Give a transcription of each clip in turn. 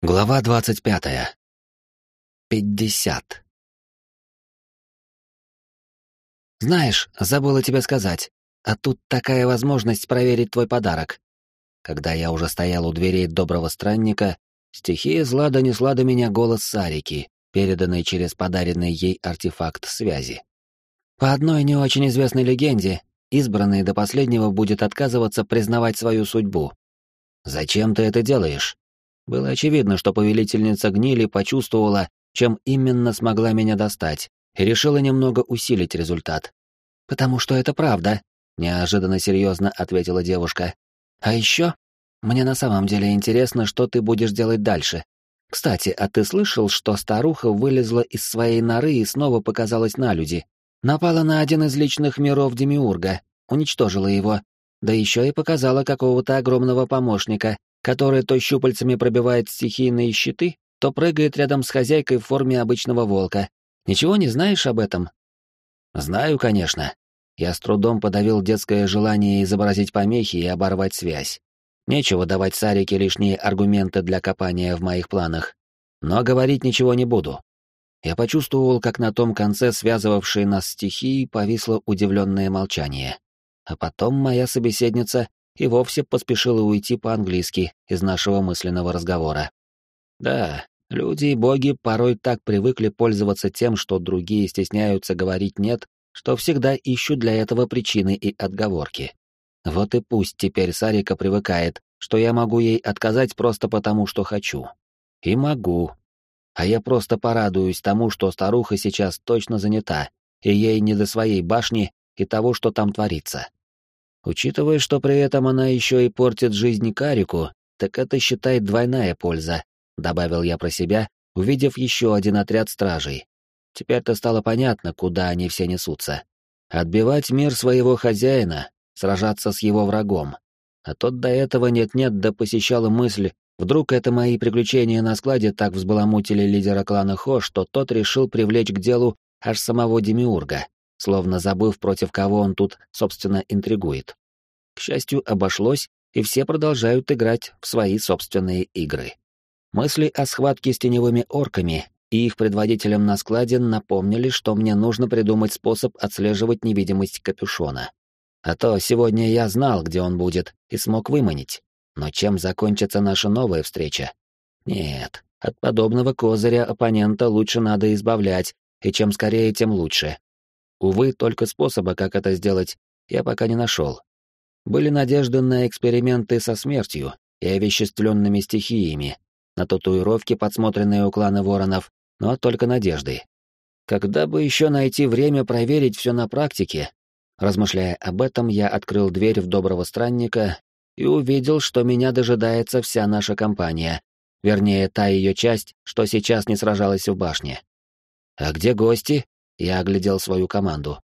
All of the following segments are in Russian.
Глава двадцать пятая. Пятьдесят. Знаешь, забыла тебе сказать, а тут такая возможность проверить твой подарок. Когда я уже стоял у дверей доброго странника, стихия зла донесла до меня голос Сарики, переданный через подаренный ей артефакт связи. По одной не очень известной легенде, избранный до последнего будет отказываться признавать свою судьбу. Зачем ты это делаешь? Было очевидно, что повелительница гнили почувствовала, чем именно смогла меня достать, и решила немного усилить результат. «Потому что это правда», — неожиданно серьезно ответила девушка. «А еще мне на самом деле интересно, что ты будешь делать дальше. Кстати, а ты слышал, что старуха вылезла из своей норы и снова показалась на люди? Напала на один из личных миров Демиурга, уничтожила его, да еще и показала какого-то огромного помощника, который то щупальцами пробивает стихийные щиты, то прыгает рядом с хозяйкой в форме обычного волка. Ничего не знаешь об этом? Знаю, конечно. Я с трудом подавил детское желание изобразить помехи и оборвать связь. Нечего давать Сарике лишние аргументы для копания в моих планах. Но говорить ничего не буду. Я почувствовал, как на том конце связывавшей нас стихии повисло удивленное молчание. А потом моя собеседница и вовсе поспешила уйти по-английски из нашего мысленного разговора. Да, люди и боги порой так привыкли пользоваться тем, что другие стесняются говорить «нет», что всегда ищут для этого причины и отговорки. Вот и пусть теперь Сарика привыкает, что я могу ей отказать просто потому, что хочу. И могу. А я просто порадуюсь тому, что старуха сейчас точно занята, и ей не до своей башни и того, что там творится. Учитывая, что при этом она еще и портит жизнь Карику, так это считай двойная польза, добавил я про себя, увидев еще один отряд стражей. Теперь-то стало понятно, куда они все несутся. Отбивать мир своего хозяина, сражаться с его врагом. А тот до этого нет-нет да посещала мысль, вдруг это мои приключения на складе так взбаламутили лидера клана Хо, что тот решил привлечь к делу аж самого Демиурга словно забыв, против кого он тут, собственно, интригует. К счастью, обошлось, и все продолжают играть в свои собственные игры. Мысли о схватке с теневыми орками и их предводителем на складе напомнили, что мне нужно придумать способ отслеживать невидимость капюшона. А то сегодня я знал, где он будет, и смог выманить. Но чем закончится наша новая встреча? Нет, от подобного козыря оппонента лучше надо избавлять, и чем скорее, тем лучше. Увы, только способа, как это сделать, я пока не нашел. Были надежды на эксперименты со смертью и овеществленными стихиями, на татуировки, подсмотренные у клана воронов, но только надежды. Когда бы еще найти время проверить все на практике? Размышляя об этом, я открыл дверь в доброго странника и увидел, что меня дожидается вся наша компания, вернее, та ее часть, что сейчас не сражалась в башне. «А где гости?» Я оглядел свою команду.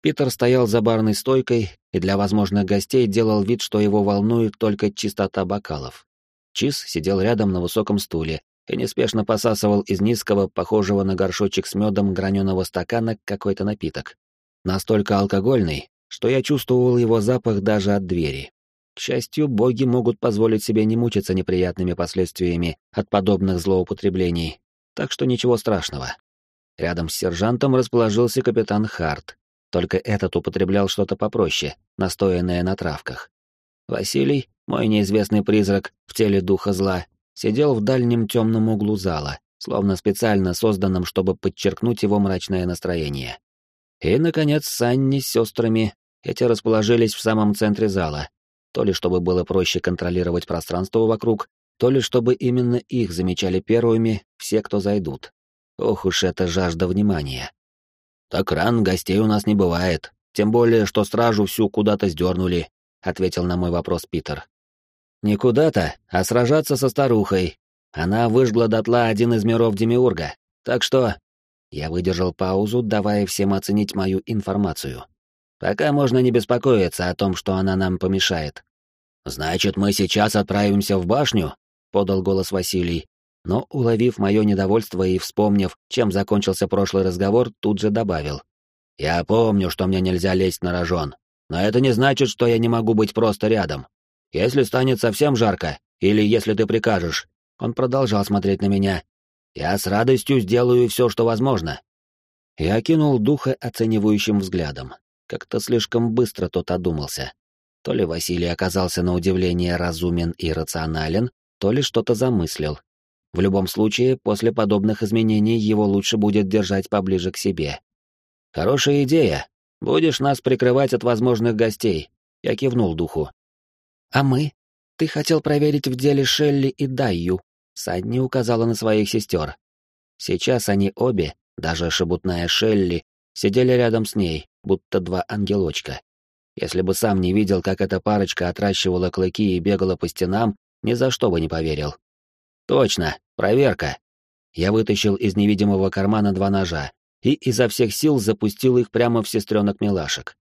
Питер стоял за барной стойкой и для возможных гостей делал вид, что его волнует только чистота бокалов. Чиз сидел рядом на высоком стуле и неспешно посасывал из низкого, похожего на горшочек с медом граненого стакана какой-то напиток. Настолько алкогольный, что я чувствовал его запах даже от двери. К счастью, боги могут позволить себе не мучиться неприятными последствиями от подобных злоупотреблений, так что ничего страшного. Рядом с сержантом расположился капитан Харт. Только этот употреблял что-то попроще, настоянное на травках. Василий, мой неизвестный призрак в теле духа зла, сидел в дальнем темном углу зала, словно специально созданном, чтобы подчеркнуть его мрачное настроение. И, наконец, Санни с сестрами, эти расположились в самом центре зала, то ли чтобы было проще контролировать пространство вокруг, то ли чтобы именно их замечали первыми все, кто зайдут. Ох уж эта жажда внимания. Так ран гостей у нас не бывает, тем более, что стражу всю куда-то сдернули, ответил на мой вопрос Питер. Не куда-то, а сражаться со старухой. Она выжгла дотла один из миров Демиурга. Так что... Я выдержал паузу, давая всем оценить мою информацию. Пока можно не беспокоиться о том, что она нам помешает. Значит, мы сейчас отправимся в башню? подал голос Василий, но, уловив мое недовольство и вспомнив, чем закончился прошлый разговор, тут же добавил. «Я помню, что мне нельзя лезть на рожон, но это не значит, что я не могу быть просто рядом. Если станет совсем жарко, или если ты прикажешь, Он продолжал смотреть на меня. «Я с радостью сделаю все, что возможно». Я окинул духа оценивающим взглядом. Как-то слишком быстро тот одумался. То ли Василий оказался на удивление разумен и рационален, то ли что-то замыслил. В любом случае, после подобных изменений его лучше будет держать поближе к себе. «Хорошая идея. Будешь нас прикрывать от возможных гостей», — я кивнул духу. «А мы? Ты хотел проверить в деле Шелли и Дайю», — Садни указала на своих сестер. Сейчас они обе, даже шебутная Шелли, сидели рядом с ней, будто два ангелочка. Если бы сам не видел, как эта парочка отращивала клыки и бегала по стенам, ни за что бы не поверил. Точно, проверка. Я вытащил из невидимого кармана два ножа и изо всех сил запустил их прямо в сестренок милашек.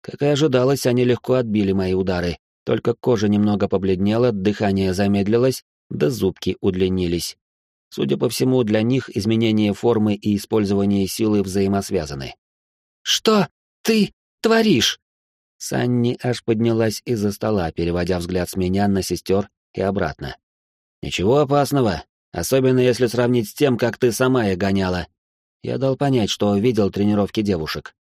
Как и ожидалось, они легко отбили мои удары, только кожа немного побледнела, дыхание замедлилось, да зубки удлинились. Судя по всему, для них изменение формы и использование силы взаимосвязаны. «Что ты творишь?» Санни аж поднялась из-за стола, переводя взгляд с меня на сестер и обратно. «Ничего опасного, особенно если сравнить с тем, как ты сама их гоняла». Я дал понять, что видел тренировки девушек.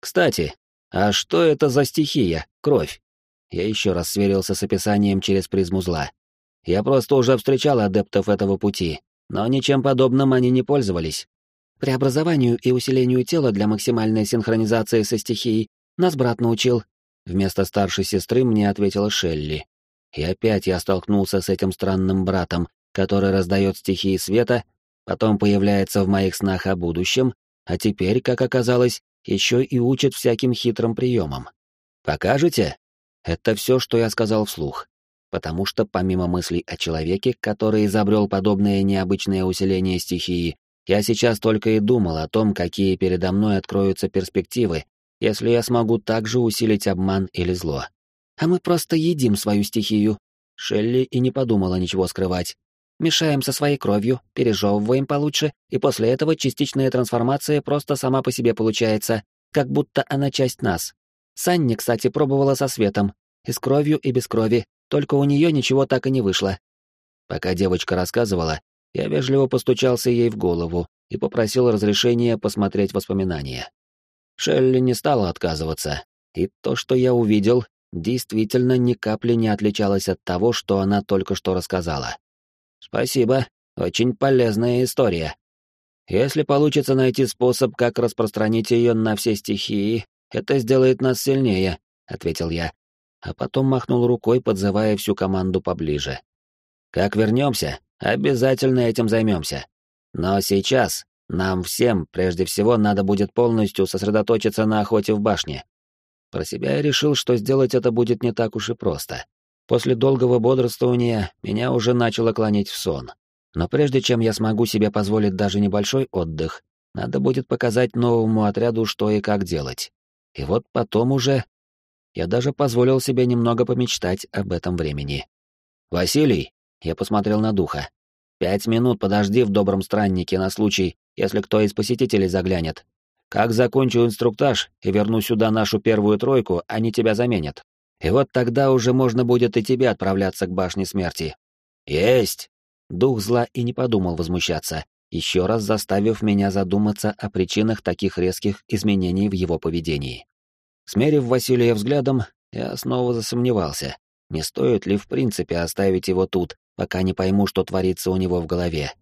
«Кстати, а что это за стихия, кровь?» Я еще раз сверился с описанием через призму зла. Я просто уже встречал адептов этого пути, но ничем подобным они не пользовались. Преобразованию и усилению тела для максимальной синхронизации со стихией нас брат научил. Вместо старшей сестры мне ответила Шелли. И опять я столкнулся с этим странным братом, который раздает стихии света, потом появляется в моих снах о будущем, а теперь, как оказалось, еще и учит всяким хитрым приемам. «Покажете?» Это все, что я сказал вслух. Потому что помимо мыслей о человеке, который изобрел подобное необычное усиление стихии, я сейчас только и думал о том, какие передо мной откроются перспективы, если я смогу также усилить обман или зло. А мы просто едим свою стихию. Шелли и не подумала ничего скрывать. Мешаем со своей кровью, пережевываем получше, и после этого частичная трансформация просто сама по себе получается, как будто она часть нас. Санни, кстати, пробовала со светом, и с кровью, и без крови, только у нее ничего так и не вышло. Пока девочка рассказывала, я вежливо постучался ей в голову и попросил разрешения посмотреть воспоминания. Шелли не стала отказываться, и то, что я увидел, действительно ни капли не отличалось от того, что она только что рассказала. Спасибо, очень полезная история. Если получится найти способ, как распространить ее на все стихии, это сделает нас сильнее, ответил я, а потом махнул рукой, подзывая всю команду поближе. Как вернемся, обязательно этим займемся. Но сейчас нам всем прежде всего надо будет полностью сосредоточиться на охоте в башне. Про себя я решил, что сделать это будет не так уж и просто. После долгого бодрствования меня уже начало клонить в сон. Но прежде чем я смогу себе позволить даже небольшой отдых, надо будет показать новому отряду, что и как делать. И вот потом уже я даже позволил себе немного помечтать об этом времени. «Василий!» — я посмотрел на духа. «Пять минут подожди в добром страннике на случай, если кто из посетителей заглянет. Как закончу инструктаж и верну сюда нашу первую тройку, они тебя заменят. И вот тогда уже можно будет и тебе отправляться к башне смерти». «Есть!» Дух зла и не подумал возмущаться, еще раз заставив меня задуматься о причинах таких резких изменений в его поведении. Смерив Василия взглядом, я снова засомневался, не стоит ли в принципе оставить его тут, пока не пойму, что творится у него в голове.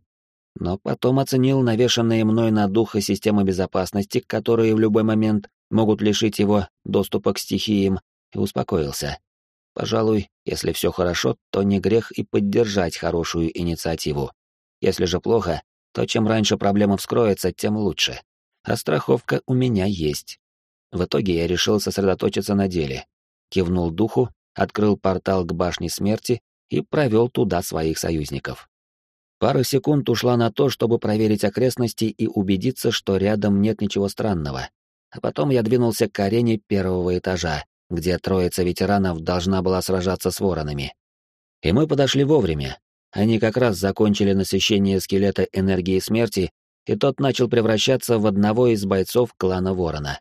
Но потом оценил навешанные мной на духа системы безопасности, которые в любой момент могут лишить его доступа к стихиям, и успокоился. Пожалуй, если все хорошо, то не грех и поддержать хорошую инициативу. Если же плохо, то чем раньше проблема вскроется, тем лучше. А страховка у меня есть. В итоге я решил сосредоточиться на деле. Кивнул духу, открыл портал к башне смерти и провел туда своих союзников. Пара секунд ушла на то, чтобы проверить окрестности и убедиться, что рядом нет ничего странного. А потом я двинулся к арене первого этажа, где троица ветеранов должна была сражаться с воронами. И мы подошли вовремя. Они как раз закончили насыщение скелета энергии смерти, и тот начал превращаться в одного из бойцов клана Ворона.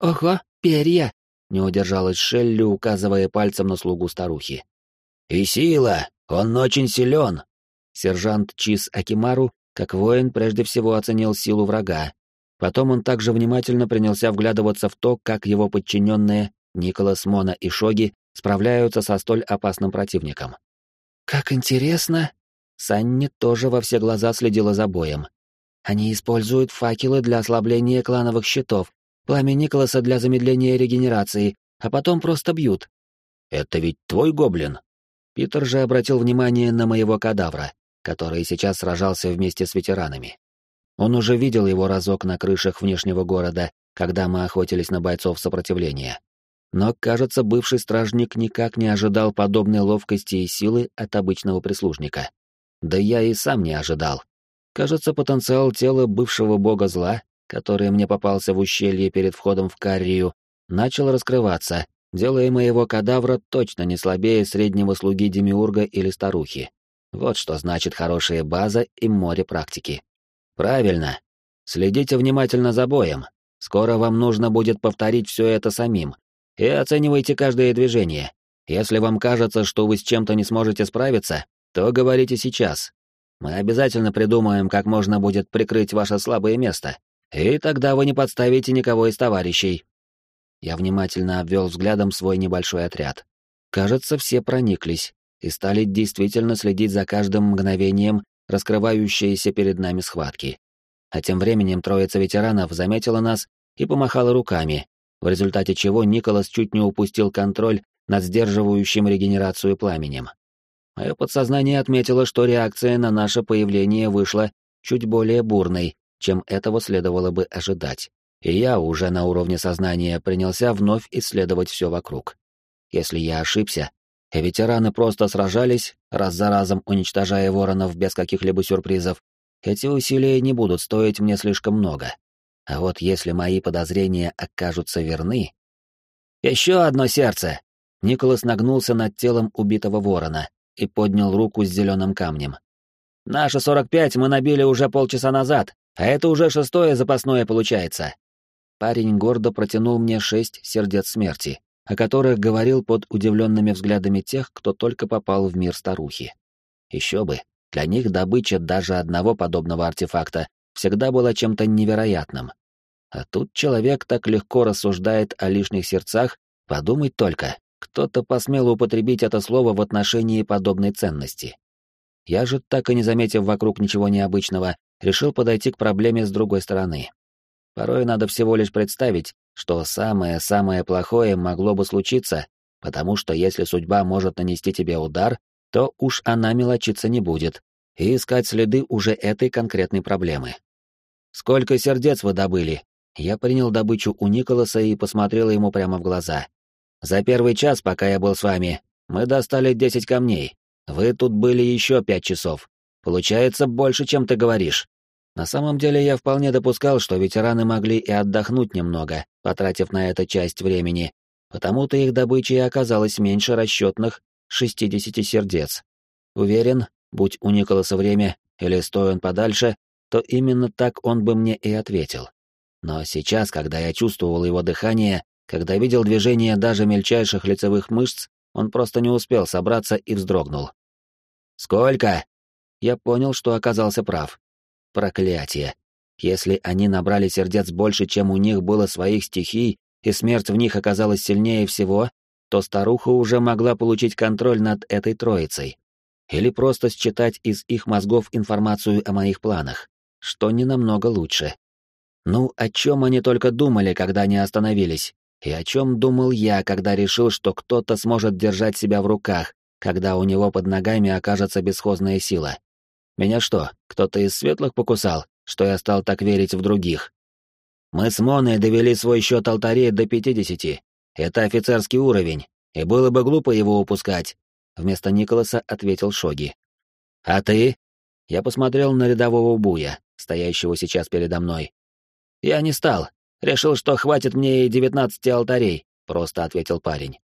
«Ого, перья!» — не удержалась Шелли, указывая пальцем на слугу старухи. «И сила! Он очень силен!» Сержант Чиз Акимару, как воин, прежде всего оценил силу врага. Потом он также внимательно принялся вглядываться в то, как его подчиненные, Николас, Мона и Шоги, справляются со столь опасным противником. «Как интересно!» Санни тоже во все глаза следила за боем. «Они используют факелы для ослабления клановых щитов, пламя Николаса для замедления регенерации, а потом просто бьют». «Это ведь твой гоблин?» Питер же обратил внимание на моего кадавра, который сейчас сражался вместе с ветеранами. Он уже видел его разок на крышах внешнего города, когда мы охотились на бойцов сопротивления. Но, кажется, бывший стражник никак не ожидал подобной ловкости и силы от обычного прислужника. Да я и сам не ожидал. Кажется, потенциал тела бывшего бога зла, который мне попался в ущелье перед входом в Каррию, начал раскрываться, делая моего кадавра точно не слабее среднего слуги Демиурга или старухи. Вот что значит хорошая база и море практики. Правильно. Следите внимательно за боем. Скоро вам нужно будет повторить все это самим. И оценивайте каждое движение. Если вам кажется, что вы с чем-то не сможете справиться, то говорите сейчас. Мы обязательно придумаем, как можно будет прикрыть ваше слабое место. И тогда вы не подставите никого из товарищей. Я внимательно обвел взглядом свой небольшой отряд. Кажется, все прониклись и стали действительно следить за каждым мгновением раскрывающиеся перед нами схватки. А тем временем троица ветеранов заметила нас и помахала руками, в результате чего Николас чуть не упустил контроль над сдерживающим регенерацию пламенем. Мое подсознание отметило, что реакция на наше появление вышла чуть более бурной, чем этого следовало бы ожидать и я уже на уровне сознания принялся вновь исследовать все вокруг. Если я ошибся, ветераны просто сражались, раз за разом уничтожая воронов без каких-либо сюрпризов, эти усилия не будут стоить мне слишком много. А вот если мои подозрения окажутся верны... «Еще одно сердце!» Николас нагнулся над телом убитого ворона и поднял руку с зеленым камнем. «Наши сорок пять мы набили уже полчаса назад, а это уже шестое запасное получается парень гордо протянул мне шесть сердец смерти, о которых говорил под удивленными взглядами тех, кто только попал в мир старухи. Еще бы, для них добыча даже одного подобного артефакта всегда была чем-то невероятным. А тут человек так легко рассуждает о лишних сердцах, подумать только, кто-то посмел употребить это слово в отношении подобной ценности. Я же, так и не заметив вокруг ничего необычного, решил подойти к проблеме с другой стороны. Порой надо всего лишь представить, что самое-самое плохое могло бы случиться, потому что если судьба может нанести тебе удар, то уж она мелочиться не будет, и искать следы уже этой конкретной проблемы. «Сколько сердец вы добыли?» Я принял добычу у Николаса и посмотрел ему прямо в глаза. «За первый час, пока я был с вами, мы достали десять камней. Вы тут были еще пять часов. Получается больше, чем ты говоришь. На самом деле я вполне допускал, что ветераны могли и отдохнуть немного, потратив на это часть времени, потому-то их добыча и оказалась меньше расчетных 60 сердец. Уверен, будь у Николаса время, или стоя он подальше, то именно так он бы мне и ответил. Но сейчас, когда я чувствовал его дыхание, когда видел движение даже мельчайших лицевых мышц, он просто не успел собраться и вздрогнул. «Сколько?» Я понял, что оказался прав. Проклятие. Если они набрали сердец больше, чем у них было своих стихий, и смерть в них оказалась сильнее всего, то старуха уже могла получить контроль над этой троицей. Или просто считать из их мозгов информацию о моих планах, что не намного лучше. Ну, о чем они только думали, когда не остановились, и о чем думал я, когда решил, что кто-то сможет держать себя в руках, когда у него под ногами окажется бесхозная сила. Меня что, кто-то из светлых покусал, что я стал так верить в других? Мы с Моной довели свой счет алтарей до пятидесяти. Это офицерский уровень, и было бы глупо его упускать. Вместо Николаса ответил Шоги. А ты? Я посмотрел на рядового буя, стоящего сейчас передо мной. Я не стал. Решил, что хватит мне и девятнадцати алтарей, просто ответил парень.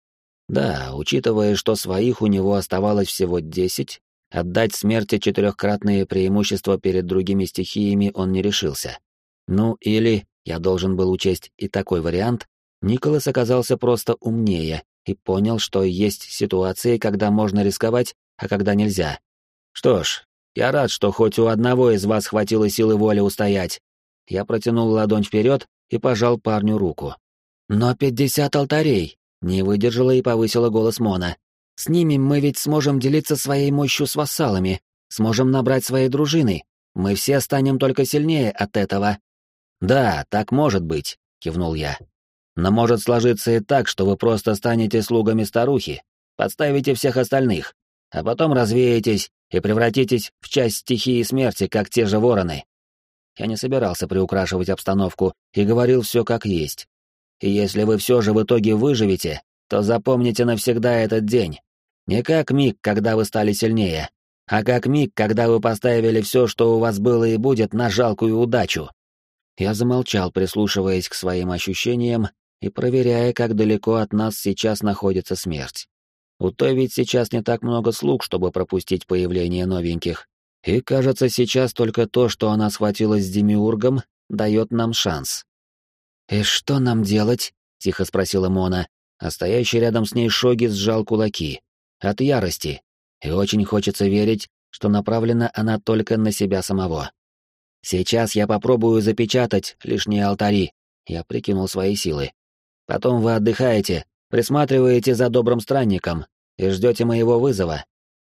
Да, учитывая, что своих у него оставалось всего десять, Отдать смерти четырехкратные преимущества перед другими стихиями он не решился. Ну или, я должен был учесть и такой вариант, Николас оказался просто умнее и понял, что есть ситуации, когда можно рисковать, а когда нельзя. Что ж, Я рад, что хоть у одного из вас хватило силы воли устоять. Я протянул ладонь вперед и пожал парню руку. Но пятьдесят алтарей! Не выдержала и повысила голос Мона. С ними мы ведь сможем делиться своей мощью с вассалами, сможем набрать свои дружины. Мы все станем только сильнее от этого. Да, так может быть, кивнул я. Но может сложиться и так, что вы просто станете слугами старухи, подставите всех остальных, а потом развеетесь и превратитесь в часть стихии смерти, как те же вороны. Я не собирался приукрашивать обстановку и говорил все как есть. И если вы все же в итоге выживете, то запомните навсегда этот день. Не как миг, когда вы стали сильнее, а как миг, когда вы поставили все, что у вас было и будет, на жалкую удачу. Я замолчал, прислушиваясь к своим ощущениям и проверяя, как далеко от нас сейчас находится смерть. У той ведь сейчас не так много слуг, чтобы пропустить появление новеньких. И кажется, сейчас только то, что она схватилась с Демиургом, дает нам шанс. «И что нам делать?» — тихо спросила Мона, а стоящий рядом с ней Шоги сжал кулаки. От ярости. И очень хочется верить, что направлена она только на себя самого. «Сейчас я попробую запечатать лишние алтари», — я прикинул свои силы. «Потом вы отдыхаете, присматриваете за добрым странником и ждете моего вызова.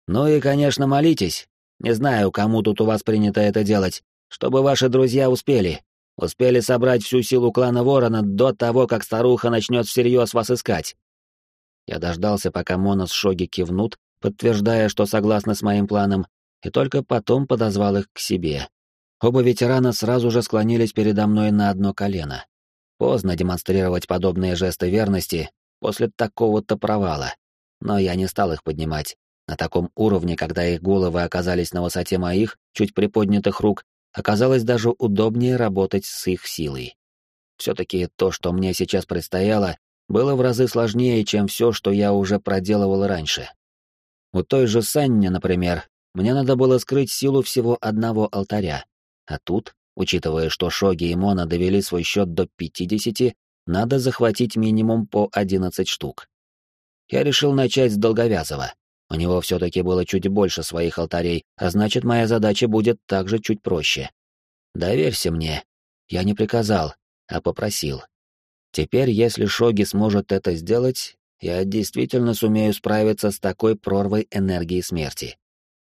Ну и, конечно, молитесь. Не знаю, кому тут у вас принято это делать, чтобы ваши друзья успели. Успели собрать всю силу клана Ворона до того, как старуха начнет всерьез вас искать. Я дождался, пока Мона Шоги кивнут, подтверждая, что согласны с моим планом, и только потом подозвал их к себе. Оба ветерана сразу же склонились передо мной на одно колено. Поздно демонстрировать подобные жесты верности после такого-то провала. Но я не стал их поднимать. На таком уровне, когда их головы оказались на высоте моих, чуть приподнятых рук, оказалось даже удобнее работать с их силой. Все-таки то, что мне сейчас предстояло, было в разы сложнее, чем все, что я уже проделывал раньше. У той же Санни, например, мне надо было скрыть силу всего одного алтаря, а тут, учитывая, что Шоги и Мона довели свой счет до 50, надо захватить минимум по 11 штук. Я решил начать с Долговязова. У него все-таки было чуть больше своих алтарей, а значит, моя задача будет также чуть проще. Доверься мне. Я не приказал, а попросил. Теперь, если Шоги сможет это сделать, я действительно сумею справиться с такой прорвой энергии смерти.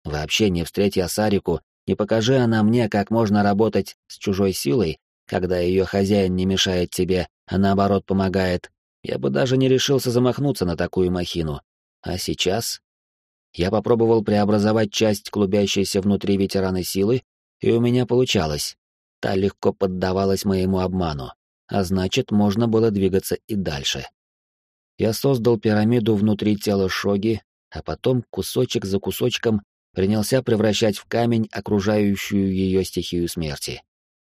Вообще, не встреть я Сарику, не покажи она мне, как можно работать с чужой силой, когда ее хозяин не мешает тебе, а наоборот помогает, я бы даже не решился замахнуться на такую махину. А сейчас я попробовал преобразовать часть клубящейся внутри ветераны силы, и у меня получалось. Та легко поддавалась моему обману, а значит, можно было двигаться и дальше. Я создал пирамиду внутри тела Шоги, а потом кусочек за кусочком принялся превращать в камень окружающую ее стихию смерти.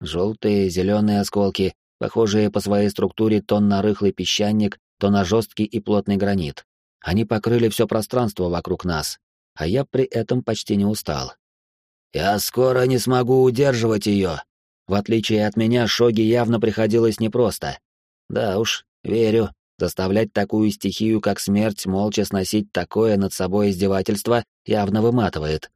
Желтые, зеленые осколки, похожие по своей структуре то на рыхлый песчаник, то на жесткий и плотный гранит. Они покрыли все пространство вокруг нас, а я при этом почти не устал. «Я скоро не смогу удерживать ее!» В отличие от меня, Шоги явно приходилось непросто. Да уж, верю, заставлять такую стихию, как смерть, молча сносить такое над собой издевательство явно выматывает.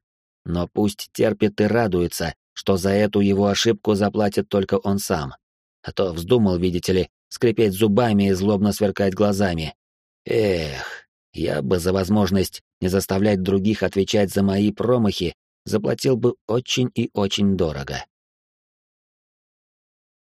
Но пусть терпит и радуется, что за эту его ошибку заплатит только он сам. А то вздумал, видите ли, скрипеть зубами и злобно сверкать глазами. Эх, я бы за возможность не заставлять других отвечать за мои промахи заплатил бы очень и очень дорого.